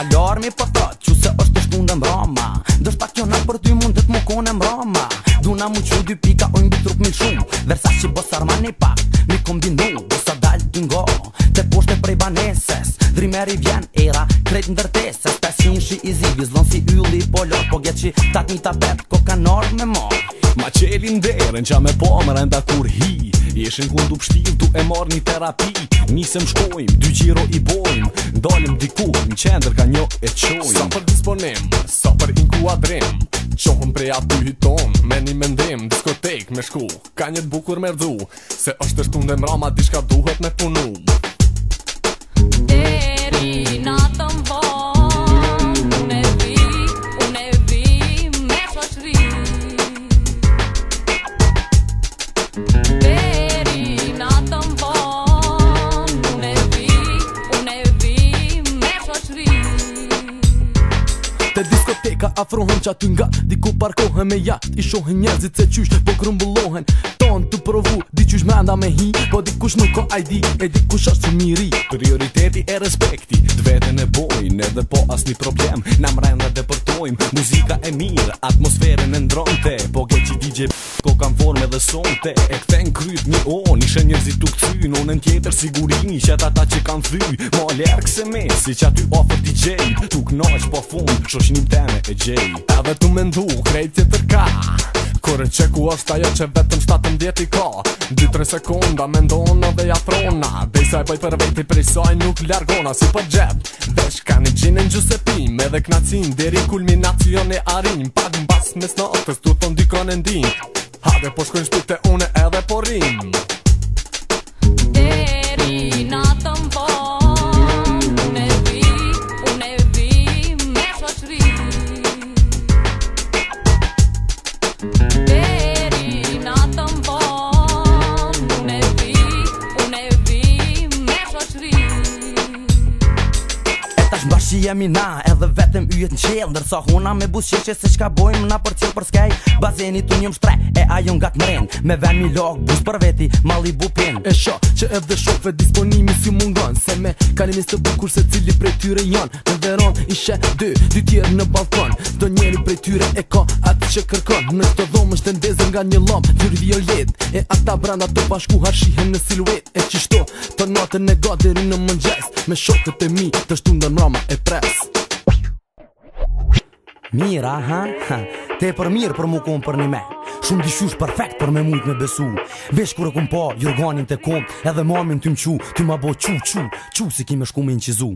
Alormi po sratë, që se është të shkunde më roma Dështë pak kjo në përty mund të të Duna mu që dy pika ojnë bitë rupë milë shumë Dhe sashi po sarmani pak një kombinu të poshte prej baneses Drimeri vjen era, krejt në dërteses Pes njën shi i zi, Zlon si ylli po lor Po gjetë që tat një tabet, ko ka nërë me mor Ma qelin dhe qa me pomer enda kur hi Jeshen kur du pështiv du e mor një terapi Nisem shkojm, dy qiro i bojm Dolim diku, në qender ka njo e qojm Sa për disponim, sa për inkuadrim Qohëm prej aty hiton, me një mendim Diskotek me shku, ka njët bukur me rdu Se është të shtun mrama, di shka duhet me punu Te diskoteka afrohen që aty nga Diku parkohen me jasht I shohen njerëzit se qysh Po grumbullohen Ton të provu qysh me anda me hi Po dikush nuk ko ID E dikush është miri Prioriteti e respekti Të vete në bojnë Edhe po asë një problem Në mrenda dhe përtojmë Muzika e mirë Atmosfere në ndronëte Po ke që DJ p*** Ko kam forme dhe sonte E këthen kryt një o Ishe njërzi tuk të fyn në tjetër sigurini Qëta ta që kanë thy Ma lërk se me Si që aty ofër DJ Tuk noq po fund Shoshnim teme e gjej Ta dhe të mendu Krejt që tërka Kore që ku është ajo që vetëm shtatëm djeti ka 2-3 sekunda me ndonë dhe jatrona Dhe i saj pëj për vetë i saj nuk ljargona Si për po gjep, dhe shka një gjinë në gjusepim Edhe knacin, deri kulminacion e arim Pag në bas mes në otës tu thonë dy kanë e ndim Hade po shkojnë shpute une edhe porim Περί να ταμβών Ουν ευρύ, ουν ευρύ, μες ως ρί Έτας μπροστιέμινα dhe vetëm yjet në qelë Ndërsa hona me bus se qka bojmë na për qelë për skaj Bazenit unë jëmë shtre e ajo nga të mrenë Me vemi log bus për veti mali bupin E sho që e dhe shokve disponimi si mungon Se me kalimis të bukur se cili prej tyre janë Në veron ishe dy, dy tjerë në balkon Do njëri prej tyre e ka atë që kërkon Në këto dhomë është të ndezën nga një lomë Tyrë violet e ata branda të bashku harshihen në siluet E qishto të natën e gaderin në mëngjes Me shokët e mi të shtundën rama e pres Mirë, aha, ha, te e për mirë për mu konë për një me Shumë di shush perfekt për me mund me besu Vesh kërë kumë pa, jurganin të konë Edhe mamin të më qu, të më bo qu, qu, qu, qu si kime shku me në qizu